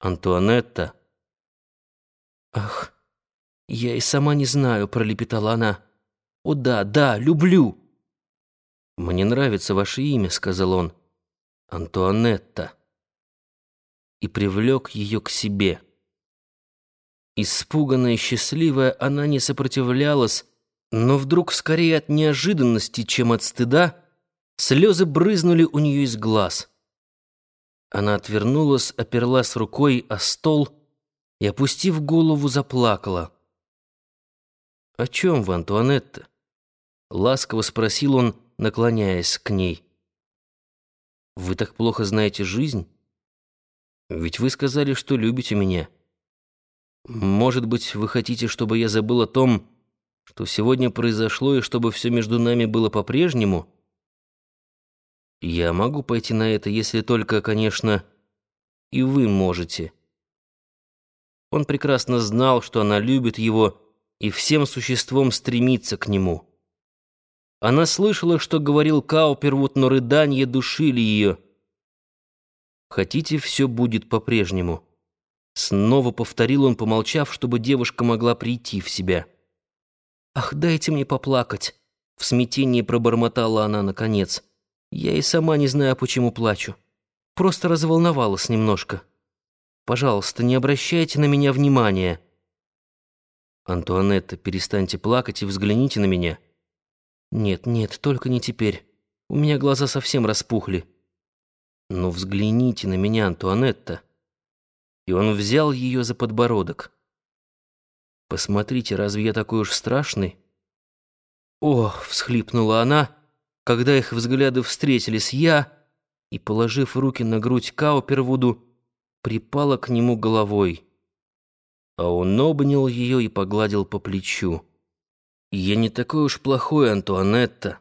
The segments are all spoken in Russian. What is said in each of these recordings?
Антуанетта. «Ах, я и сама не знаю», — пролепетала она. «О да, да, люблю». «Мне нравится ваше имя», — сказал он. «Антуанетта». И привлек ее к себе. Испуганная и счастливая, она не сопротивлялась, но вдруг, скорее от неожиданности, чем от стыда, слезы брызнули у нее из глаз. Она отвернулась, оперлась рукой о стол и, опустив голову, заплакала. «О чем вы, Антуанетта?» — ласково спросил он, наклоняясь к ней. «Вы так плохо знаете жизнь? Ведь вы сказали, что любите меня. Может быть, вы хотите, чтобы я забыл о том, что сегодня произошло, и чтобы все между нами было по-прежнему?» Я могу пойти на это, если только, конечно, и вы можете. Он прекрасно знал, что она любит его и всем существом стремится к нему. Она слышала, что говорил Каупервуд, но рыдания душили ее. «Хотите, все будет по-прежнему?» Снова повторил он, помолчав, чтобы девушка могла прийти в себя. «Ах, дайте мне поплакать!» В смятении пробормотала она наконец. Я и сама не знаю, почему плачу. Просто разволновалась немножко. Пожалуйста, не обращайте на меня внимания. Антуанетта, перестаньте плакать и взгляните на меня. Нет, нет, только не теперь. У меня глаза совсем распухли. Ну, взгляните на меня, Антуанетта. И он взял ее за подбородок. Посмотрите, разве я такой уж страшный? О, всхлипнула она когда их взгляды встретились, я, и, положив руки на грудь Каупервуду, припала к нему головой. А он обнял ее и погладил по плечу. «Я не такой уж плохой, Антуанетта.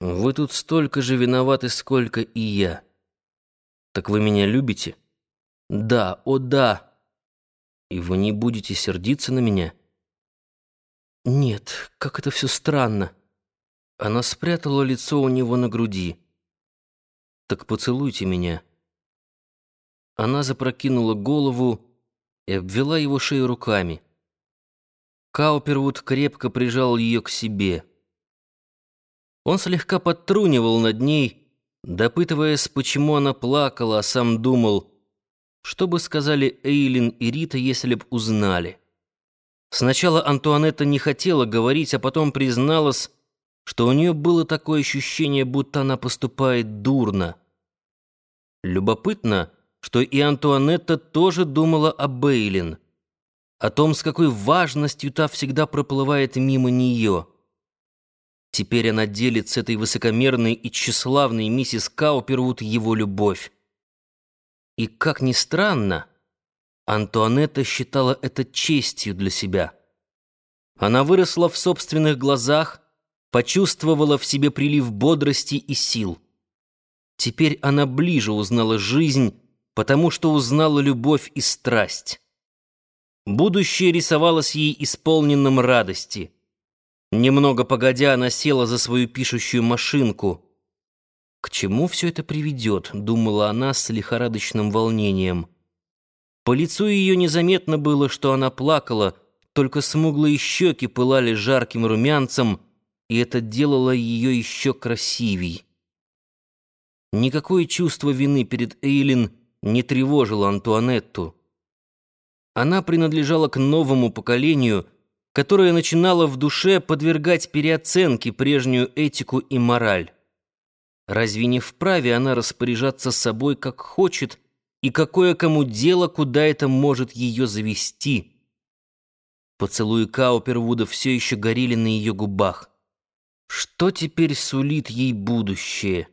Вы тут столько же виноваты, сколько и я. Так вы меня любите?» «Да, о да!» «И вы не будете сердиться на меня?» «Нет, как это все странно!» Она спрятала лицо у него на груди. «Так поцелуйте меня». Она запрокинула голову и обвела его шею руками. Каупервуд крепко прижал ее к себе. Он слегка подтрунивал над ней, допытываясь, почему она плакала, а сам думал, что бы сказали Эйлин и Рита, если б узнали. Сначала Антуанетта не хотела говорить, а потом призналась, что у нее было такое ощущение, будто она поступает дурно. Любопытно, что и Антуанетта тоже думала о Бейлин, о том, с какой важностью та всегда проплывает мимо нее. Теперь она делит с этой высокомерной и тщеславной миссис Каупервуд его любовь. И, как ни странно, Антуанетта считала это честью для себя. Она выросла в собственных глазах, почувствовала в себе прилив бодрости и сил. Теперь она ближе узнала жизнь, потому что узнала любовь и страсть. Будущее рисовалось ей исполненным радости. Немного погодя, она села за свою пишущую машинку. «К чему все это приведет?» — думала она с лихорадочным волнением. По лицу ее незаметно было, что она плакала, только смуглые щеки пылали жарким румянцем — и это делало ее еще красивей. Никакое чувство вины перед Эйлин не тревожило Антуанетту. Она принадлежала к новому поколению, которое начинало в душе подвергать переоценке прежнюю этику и мораль. Разве не вправе она распоряжаться собой как хочет, и какое кому дело, куда это может ее завести? Поцелуи Каупервуда все еще горели на ее губах. Что теперь сулит ей будущее?